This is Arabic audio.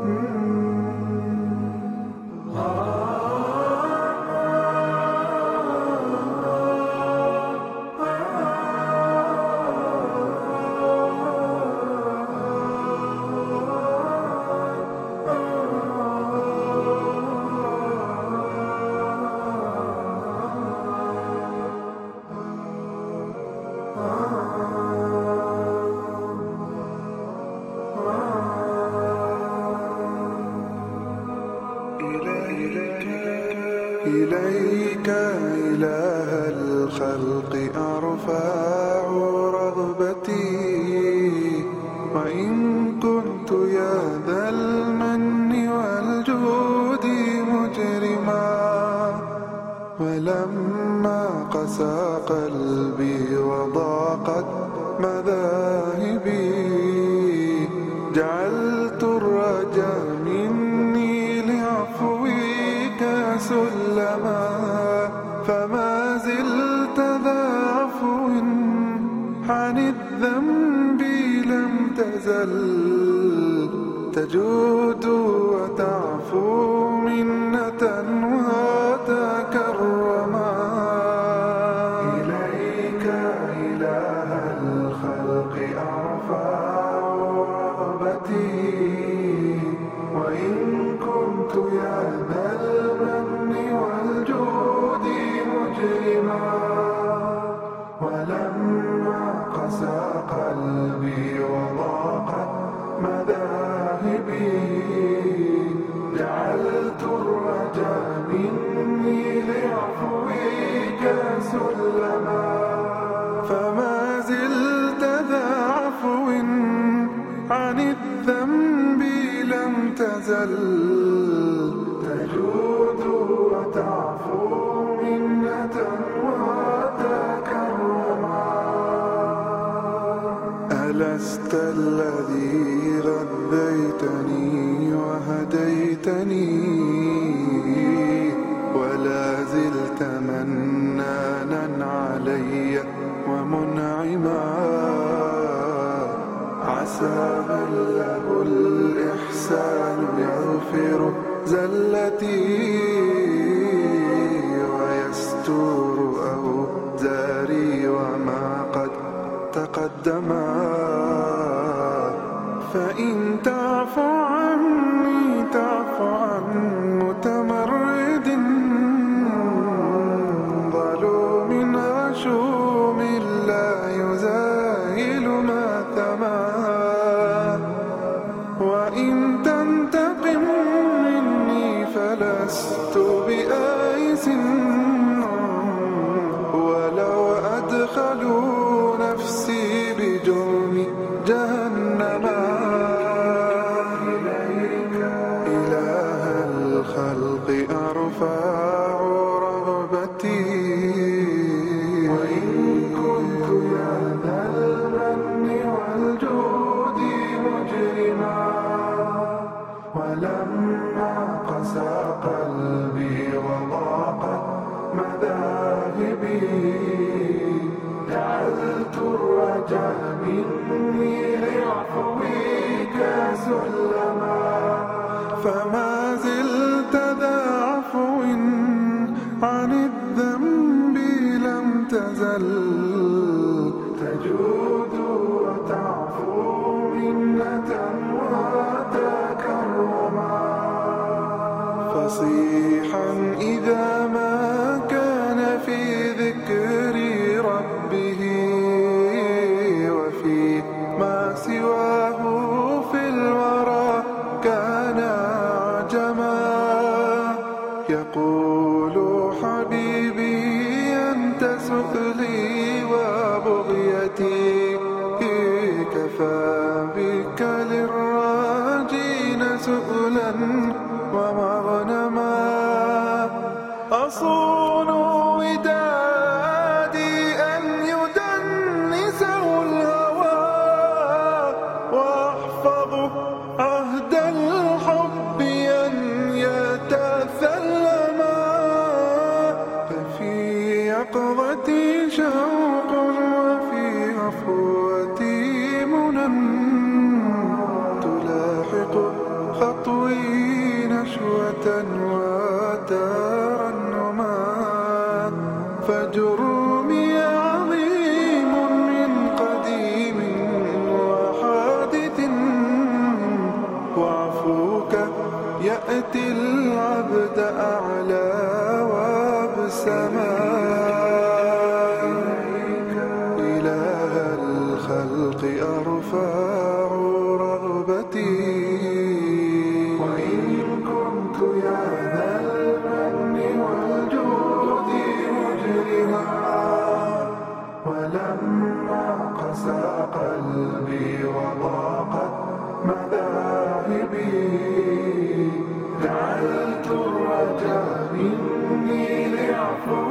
Mm-hmm. إليك إله الخلق أرفع رغبتي. وإن كنت يا ذا المن والجود مجرما. ولما قسى قلبي وضاقت مذاهبي. تجود وتعفو منة مذاهبي جعلت الرجا مني لعفوك سلما. فما زلت ذا عفو عن الذنب لم تزل. تجود وتعفو منة وتكرما. ألست الذي عسى من له الإحسان يغفر زلتي ويستور أوزاري وما قد تقدما. فإن تعف فلست بآيس ولو أدخلوا نفسي بجرم جهنم. إليك إله الخلق أرفع مني سلما فما زلت ذا عفو عن الذنب لم تزل. تجود وتعفو منة فصيحا إذا ما كان في ذكر Christmas. نشوة وترنما فجرمي عظيم من قديم وحادث. وعفوك يأتي العبد أعلى وأبسما. إله الخلق أرفع فلما قسى قلبي وضاقت مذاهبي. جعلت الرجاء مني لعفو